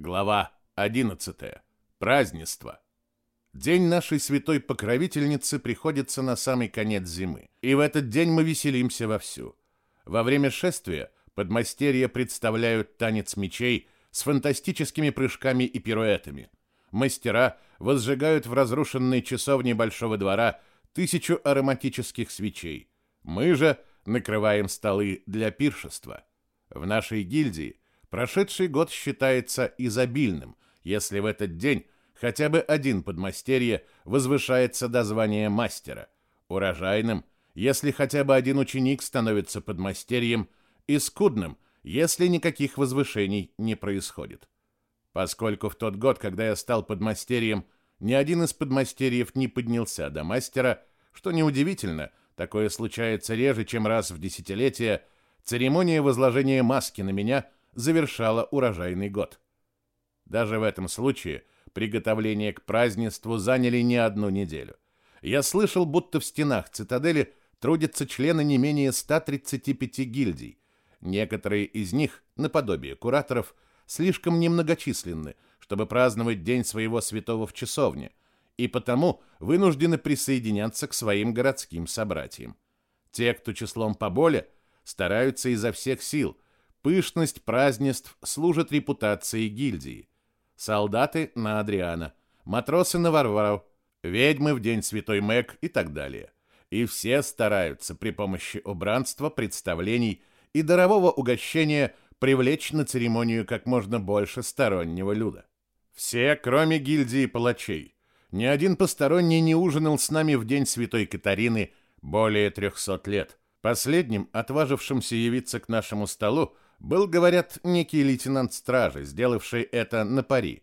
Глава 11. Празднество. День нашей святой покровительницы приходится на самый конец зимы, и в этот день мы веселимся вовсю. Во время шествия подмастерья представляют танец мечей с фантастическими прыжками и пируэтами. Мастера возжигают в разрушенной часовне Большого двора тысячу ароматических свечей. Мы же накрываем столы для пиршества. В нашей гильдии – Прошедший год считается изобильным, если в этот день хотя бы один подмастерье возвышается до звания мастера, урожайным, если хотя бы один ученик становится подмастерьем, и скудным, если никаких возвышений не происходит. Поскольку в тот год, когда я стал подмастерьем, ни один из подмастерьев не поднялся до мастера, что неудивительно, такое случается реже, чем раз в десятилетие, церемония возложения маски на меня – завершала урожайный год. Даже в этом случае приготовления к празднеству заняли не одну неделю. Я слышал, будто в стенах цитадели трудятся члены не менее 135 гильдий. Некоторые из них, наподобие кураторов, слишком немногочисленны, чтобы праздновать день своего святого в часовне, и потому вынуждены присоединяться к своим городским собратьям. Те, кто числом поболе, стараются изо всех сил – Пышность празднеств служит репутации гильдии. Солдаты на Адриана, матросы на Варвару, ведьмы в день Святой Мэг и так далее. И все стараются при помощи убранства, представлений и дарового угощения привлечь на церемонию как можно больше стороннего люда. Все, кроме гильдии палачей. Ни один посторонний не ужинал с нами в день Святой Катарины более трехсот лет. Последним, отважившимся явиться к нашему столу, был, говорят, некий лейтенант стражи, сделавший это на пари.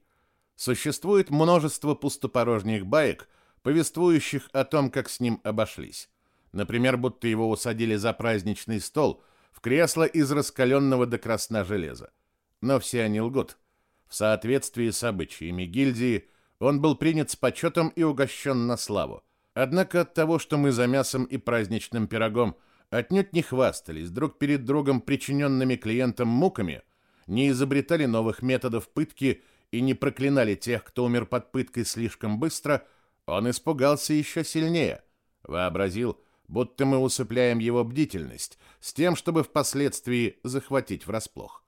Существует множество пустопорожних баек, повествующих о том, как с ним обошлись. Например, будто его усадили за праздничный стол в кресло из раскаленного до красна железа. Но все они лгут. В соответствии с обычаями гильдии он был принят с почетом и угощен на славу. Однако от того, что мы за мясом и праздничным пирогом – отнюдь не хвастались друг перед другом причиненными клиентам муками, не изобретали новых методов пытки и не проклинали тех, кто умер под пыткой слишком быстро, он испугался еще сильнее, вообразил, будто мы усыпляем его бдительность с тем, чтобы впоследствии захватить врасплох.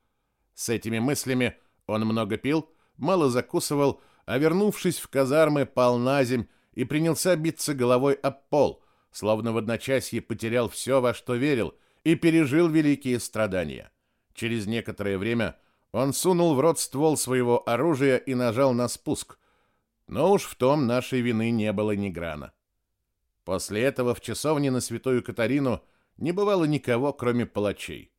С этими мыслями он много пил, мало закусывал, а вернувшись в казармы, пал на земь и принялся биться головой об пол – словно в одночасье потерял все, во что верил, и пережил великие страдания. Через некоторое время он сунул в рот ствол своего оружия и нажал на спуск. Но уж в том нашей вины не было ни грана. После этого в часовне на Святую Катарину не бывало никого, кроме палачей.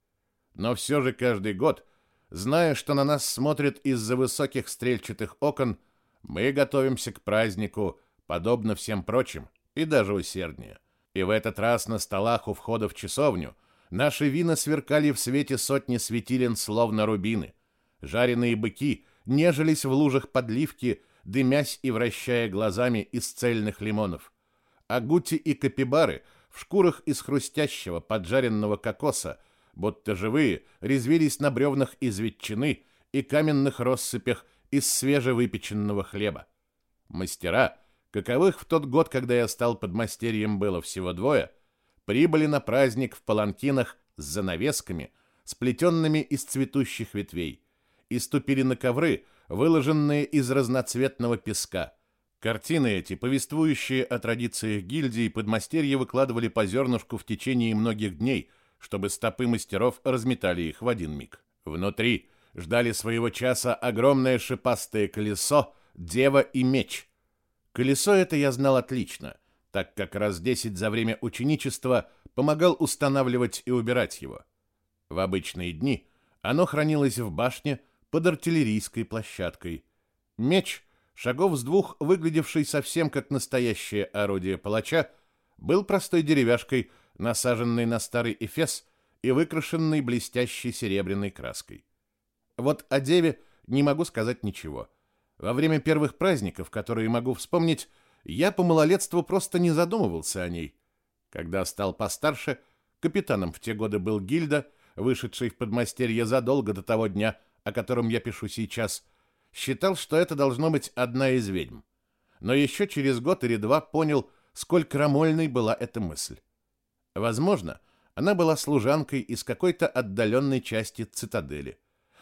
Но все же каждый год, зная, что на нас смотрят из-за высоких стрельчатых окон, мы готовимся к празднику, подобно всем прочим, и даже усерднее. И в этот раз на столах у входа в часовню наши вина сверкали в свете сотни светилен, словно рубины. Жареные быки нежились в лужах подливки, дымясь и вращая глазами из цельных лимонов. А гути и капибары в шкурах из хрустящего поджаренного кокоса, будто живые, резвились на бревнах из ветчины и каменных россыпях из свежевыпеченного хлеба. Мастера — каковых в тот год, когда я стал подмастерьем, было всего двое, прибыли на праздник в паланкинах с занавесками, сплетенными из цветущих ветвей, и ступили на ковры, выложенные из разноцветного песка. Картины эти, повествующие о традициях гильдии, подмастерья выкладывали по зернышку в течение многих дней, чтобы стопы мастеров разметали их в один миг. Внутри ждали своего часа огромное шипастое колесо, дева и меч, Колесо это я знал отлично, так как раз десять за время ученичества помогал устанавливать и убирать его. В обычные дни оно хранилось в башне под артиллерийской площадкой. Меч, шагов с двух, выглядевший совсем как настоящее орудие палача, был простой деревяшкой, насаженной на старый эфес и выкрашенной блестящей серебряной краской. Вот о деве не могу сказать ничего — во время первых праздников, которые могу вспомнить, я по малолетству просто не задумывался о ней. Когда стал постарше, капитаном в те годы был Гильда, вышедший в подмастерье задолго до того дня, о котором я пишу сейчас, считал, что это должно быть одна из ведьм. Но еще через год или два понял, сколь крамольной была эта мысль. Возможно, она была служанкой из какой-то отдаленной части цитадели.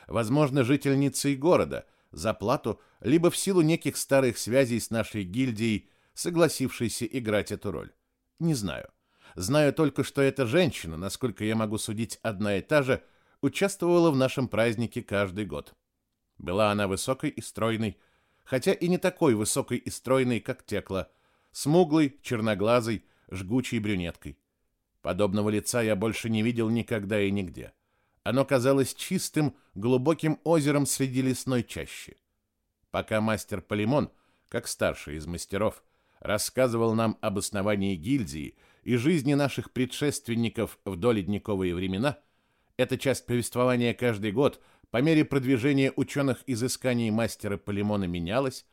Возможно, жительницей города, за плату, либо в силу неких старых связей с нашей гильдией, согласившейся играть эту роль. Не знаю. Знаю только, что эта женщина, насколько я могу судить, одна и та же, участвовала в нашем празднике каждый год. Была она высокой и стройной, хотя и не такой высокой и стройной, как Текла, смуглой, черноглазой, жгучей брюнеткой. Подобного лица я больше не видел никогда и нигде. Оно казалось чистым, глубоким озером среди лесной чащи. Пока мастер Полимон, как старший из мастеров, рассказывал нам об основании гильдии и жизни наших предшественников в доледниковые времена, эта часть повествования каждый год по мере продвижения ученых изысканий мастера Полимона менялась,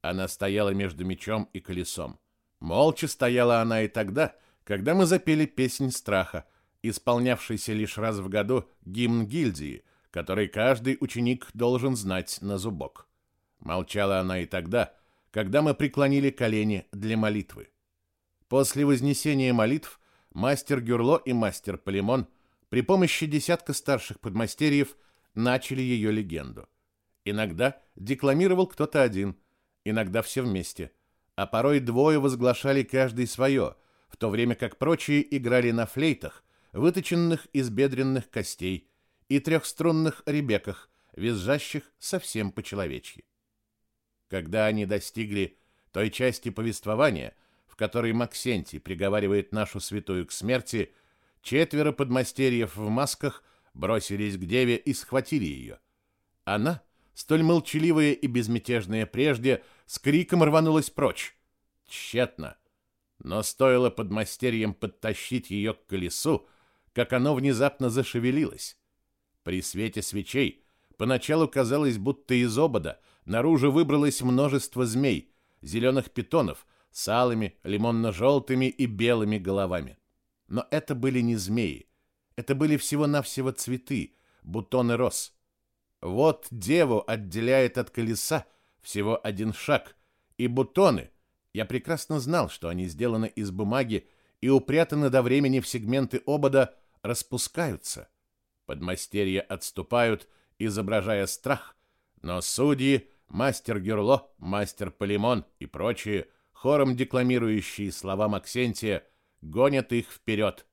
она стояла между мечом и колесом. Молча стояла она и тогда, когда мы запели песнь страха, исполнявшийся лишь раз в году гимн гильдии, который каждый ученик должен знать на зубок. Молчала она и тогда, когда мы преклонили колени для молитвы. После вознесения молитв мастер Гюрло и мастер Полимон при помощи десятка старших подмастерьев начали ее легенду. Иногда декламировал кто-то один, иногда все вместе, а порой двое возглашали каждый свое, в то время как прочие играли на флейтах, выточенных из бедренных костей, и трехструнных ребеках, визжащих совсем по-человечьи. Когда они достигли той части повествования, в которой Максентий приговаривает нашу святую к смерти, четверо подмастерьев в масках бросились к деве и схватили ее. Она, столь молчаливая и безмятежная прежде, с криком рванулась прочь. Тщетно. Но стоило подмастерьям подтащить ее к колесу, как оно внезапно зашевелилось. При свете свечей поначалу казалось, будто из обода наружу выбралось множество змей, зеленых питонов с алыми, лимонно-желтыми и белыми головами. Но это были не змеи. Это были всего-навсего цветы, бутоны роз. Вот деву отделяет от колеса всего один шаг, и бутоны, я прекрасно знал, что они сделаны из бумаги и упрятаны до времени в сегменты обода, распускаются. Подмастерья отступают, изображая страх, но судьи, мастер Гюрло, мастер Полимон и прочие, хором декламирующие слова Максентия, гонят их вперед.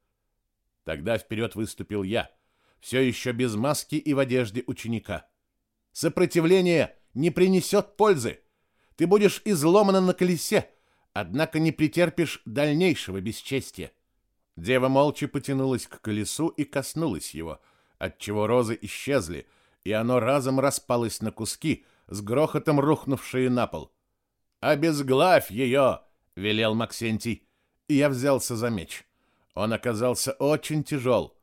Тогда вперед выступил я, все еще без маски и в одежде ученика. Сопротивление не принесет пользы. Ты будешь изломана на колесе, однако не претерпишь дальнейшего бесчестия. Дева молча потянулась к колесу и коснулась его, отчего розы исчезли, и оно разом распалось на куски, с грохотом рухнувшие на пол. «Обезглавь ее!» — велел Максентий, и я взялся за меч. Он оказался очень тяжел.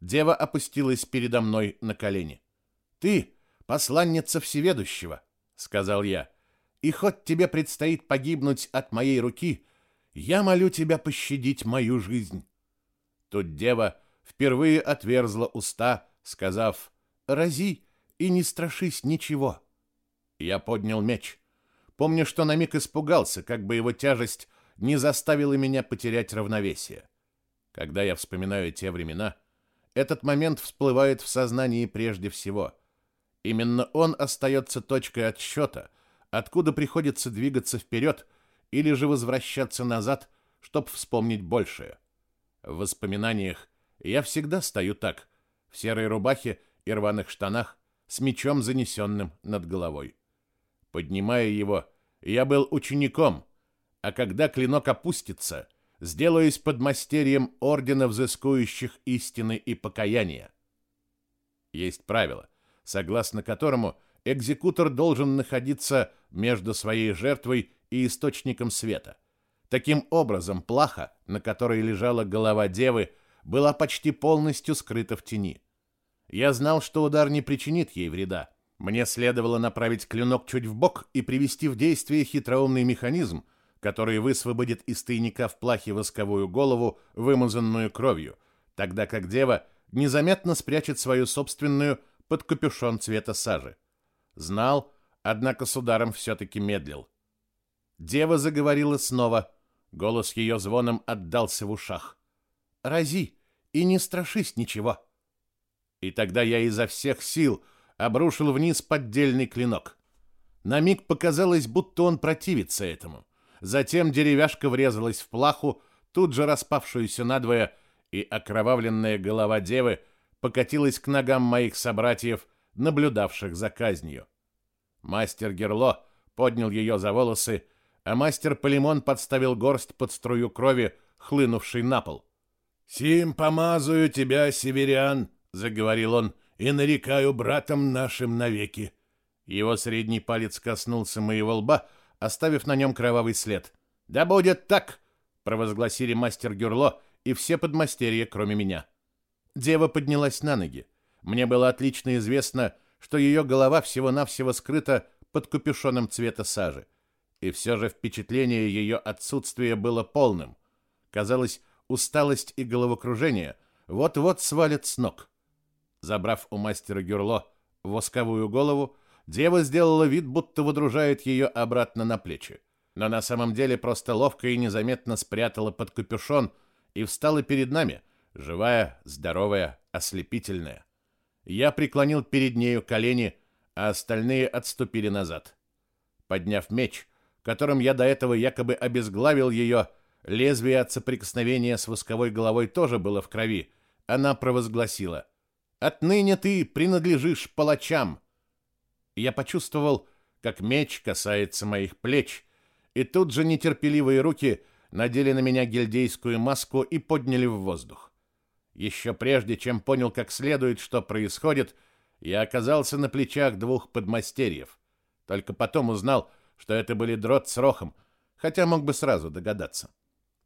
Дева опустилась передо мной на колени. «Ты — посланница Всеведущего», — сказал я, — «и хоть тебе предстоит погибнуть от моей руки, я молю тебя пощадить мою жизнь». Тут дева впервые отверзла уста, сказав «Рази и не страшись ничего». Я поднял меч. Помню, что на миг испугался, как бы его тяжесть не заставила меня потерять равновесие. Когда я вспоминаю те времена, этот момент всплывает в сознании прежде всего. Именно он остается точкой отсчета, откуда приходится двигаться вперед или же возвращаться назад, чтобы вспомнить большее. В воспоминаниях я всегда стою так, в серой рубахе и рваных штанах, с мечом, занесенным над головой. Поднимая его, я был учеником, а когда клинок опустится, сделаюсь подмастерьем ордена взыскующих истины и покаяния. Есть правило, согласно которому экзекутор должен находиться между своей жертвой и источником света – Таким образом, плаха, на которой лежала голова девы, была почти полностью скрыта в тени. Я знал, что удар не причинит ей вреда. Мне следовало направить клинок чуть в бок и привести в действие хитроумный механизм, который высвободит из тайника в плахе восковую голову, вымазанную кровью, тогда как дева незаметно спрячет свою собственную под капюшон цвета сажи. Знал, однако с ударом все-таки медлил. Дева заговорила снова. Голос ее звоном отдался в ушах. «Рази, и не страшись ничего». И тогда я изо всех сил обрушил вниз поддельный клинок. На миг показалось, будто он противится этому. Затем деревяшка врезалась в плаху, тут же распавшуюся надвое, и окровавленная голова девы покатилась к ногам моих собратьев, наблюдавших за казнью. Мастер Герло поднял ее за волосы, а мастер Полимон подставил горсть под струю крови, хлынувшей на пол. «Сим помазаю тебя, северян!» — заговорил он, — «и нарекаю братом нашим навеки». Его средний палец коснулся моего лба, оставив на нем кровавый след. «Да будет так!» — провозгласили мастер Гюрло и все подмастерья, кроме меня. Дева поднялась на ноги. Мне было отлично известно, что ее голова всего-навсего скрыта под капюшоном цвета сажи. И все же впечатление ее отсутствия было полным. Казалось, усталость и головокружение вот-вот свалят с ног. Забрав у мастера Гюрло восковую голову, дева сделала вид, будто выдружает ее обратно на плечи. Но на самом деле просто ловко и незаметно спрятала под капюшон и встала перед нами, живая, здоровая, ослепительная. Я преклонил перед нею колени, а остальные отступили назад. Подняв меч, которым я до этого якобы обезглавил ее, лезвие от соприкосновения с восковой головой тоже было в крови. Она провозгласила «Отныне ты принадлежишь палачам». Я почувствовал, как меч касается моих плеч, и тут же нетерпеливые руки надели на меня гильдейскую маску и подняли в воздух. Еще прежде, чем понял как следует, что происходит, я оказался на плечах двух подмастерьев. Только потом узнал, что это были дрот с рохом, хотя мог бы сразу догадаться.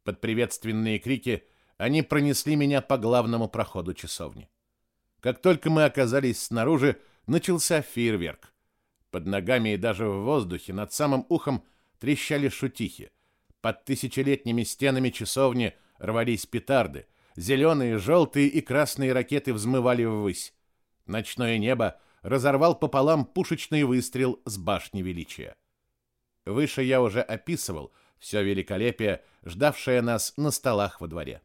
Под приветственные крики они пронесли меня по главному проходу часовни. Как только мы оказались снаружи, начался фейерверк. Под ногами и даже в воздухе над самым ухом трещали шутихи. Под тысячелетними стенами часовни рвались петарды, Зеленые, желтые и красные ракеты взмывали ввысь. Ночное небо разорвал пополам пушечный выстрел с башни величия. Выше я уже описывал все великолепие, ждавшее нас на столах во дворе.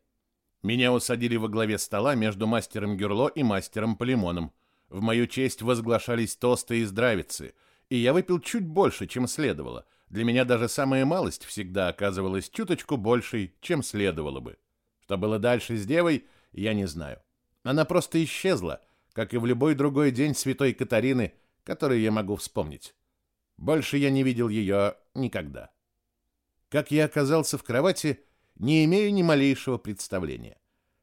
Меня усадили во главе стола между мастером Гюрло и мастером Полимоном. В мою честь возглашались тосты и здравицы, и я выпил чуть больше, чем следовало. Для меня даже самая малость всегда оказывалась чуточку большей, чем следовало бы. Что было дальше с девой, я не знаю. Она просто исчезла, как и в любой другой день святой Катарины, который я могу вспомнить. Больше я не видел ее никогда. Как я оказался в кровати, не имею ни малейшего представления.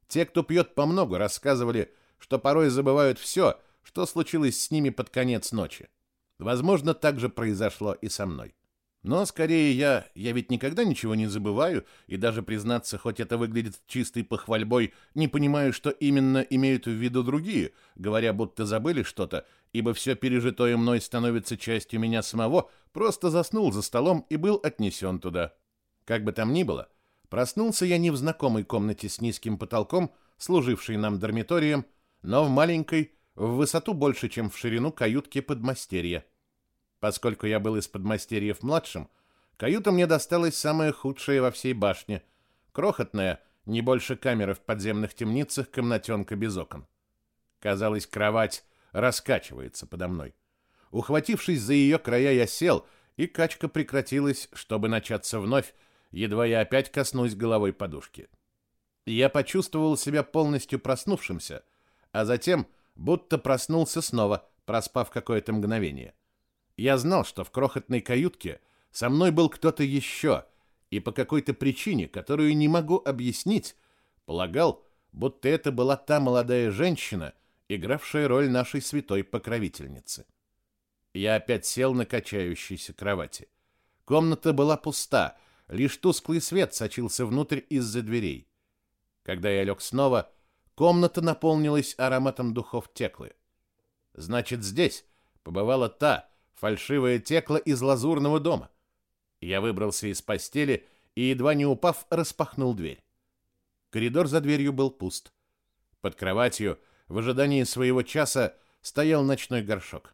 Те, кто пьет по много, рассказывали, что порой забывают все, что случилось с ними под конец ночи. Возможно, так же произошло и со мной. Но скорее я, я ведь никогда ничего не забываю, и даже признаться, хоть это выглядит чистой похвальбой, не понимаю, что именно имеют в виду другие, говоря, будто забыли что-то, ибо все пережитое мной становится частью меня самого, просто заснул за столом и был отнесен туда. Как бы там ни было, проснулся я не в знакомой комнате с низким потолком, служившей нам дармиторием, но в маленькой, в высоту больше, чем в ширину каютке подмастерья. Поскольку я был из подмастерьев младшим, каюта мне досталась самая худшая во всей башне. Крохотная, не больше камеры в подземных темницах, комнатенка без окон. Казалось, кровать раскачивается подо мной. Ухватившись за ее края, я сел, и качка прекратилась, чтобы начаться вновь, едва я опять коснусь головой подушки. Я почувствовал себя полностью проснувшимся, а затем будто проснулся снова, проспав какое-то мгновение. Я знал, что в крохотной каютке со мной был кто-то еще, и по какой-то причине, которую не могу объяснить, полагал, будто это была та молодая женщина, игравшая роль нашей святой покровительницы. Я опять сел на качающейся кровати. Комната была пуста, лишь тусклый свет сочился внутрь из-за дверей. Когда я лег снова, комната наполнилась ароматом духов теклы. Значит, здесь побывала та, фальшивое текло из лазурного дома. Я выбрался из постели и, едва не упав, распахнул дверь. Коридор за дверью был пуст. Под кроватью, в ожидании своего часа, стоял ночной горшок.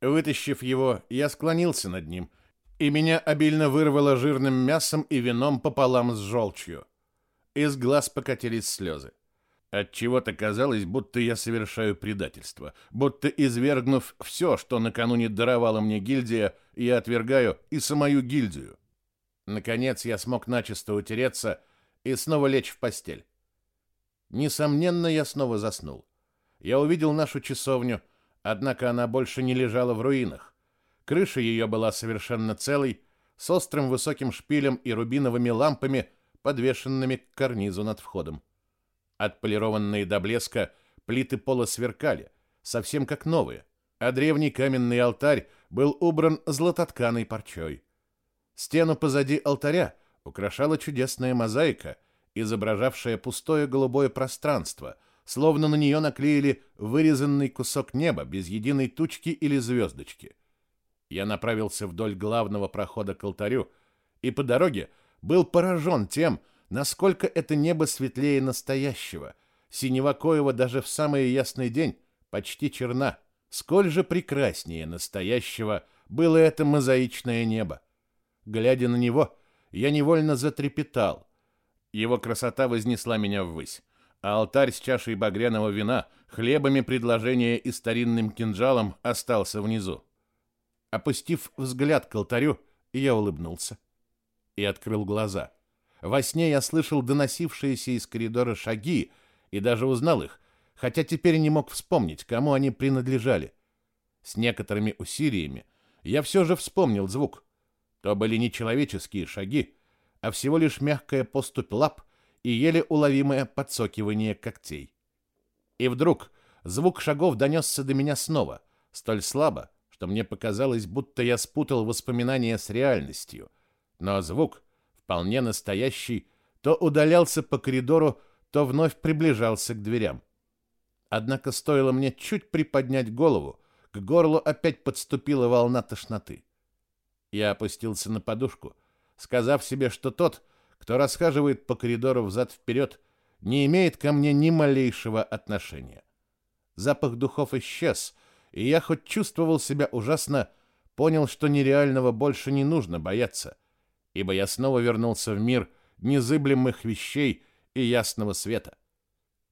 Вытащив его, я склонился над ним, и меня обильно вырвало жирным мясом и вином пополам с желчью. Из глаз покатились слезы. От чего-то казалось, будто я совершаю предательство, будто извергнув все, что накануне даровала мне гильдия, я отвергаю и самую гильдию. Наконец я смог начисто утереться и снова лечь в постель. Несомненно, я снова заснул. Я увидел нашу часовню, однако она больше не лежала в руинах. Крыша ее была совершенно целой, с острым высоким шпилем и рубиновыми лампами, подвешенными к карнизу над входом. Отполированные до блеска плиты пола сверкали, совсем как новые, а древний каменный алтарь был убран златотканой парчой. Стену позади алтаря украшала чудесная мозаика, изображавшая пустое голубое пространство, словно на нее наклеили вырезанный кусок неба без единой тучки или звездочки. Я направился вдоль главного прохода к алтарю и по дороге был поражен тем, насколько это небо светлее настоящего. Синева Коева даже в самый ясный день почти черна. Сколь же прекраснее настоящего было это мозаичное небо. Глядя на него, я невольно затрепетал. Его красота вознесла меня ввысь, а алтарь с чашей багряного вина, хлебами предложения и старинным кинжалом остался внизу. Опустив взгляд к алтарю, я улыбнулся и открыл глаза. Во сне я слышал доносившиеся из коридора шаги и даже узнал их, хотя теперь не мог вспомнить, кому они принадлежали. С некоторыми усилиями я все же вспомнил звук. То были не человеческие шаги, а всего лишь мягкая поступь лап и еле уловимое подсокивание когтей. И вдруг звук шагов донесся до меня снова, столь слабо, что мне показалось, будто я спутал воспоминания с реальностью. Но звук вполне настоящий, то удалялся по коридору, то вновь приближался к дверям. Однако стоило мне чуть приподнять голову, к горлу опять подступила волна тошноты. Я опустился на подушку, сказав себе, что тот, кто расхаживает по коридору взад-вперед, не имеет ко мне ни малейшего отношения. Запах духов исчез, и я хоть чувствовал себя ужасно, понял, что нереального больше не нужно бояться — ибо я снова вернулся в мир незыблемых вещей и ясного света.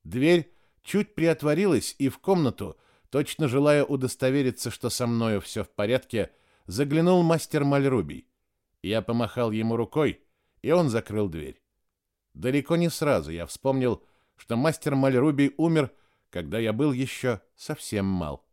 Дверь чуть приотворилась, и в комнату, точно желая удостовериться, что со мною все в порядке, заглянул мастер Мальрубий. Я помахал ему рукой, и он закрыл дверь. Далеко не сразу я вспомнил, что мастер Мальрубий умер, когда я был еще совсем мал.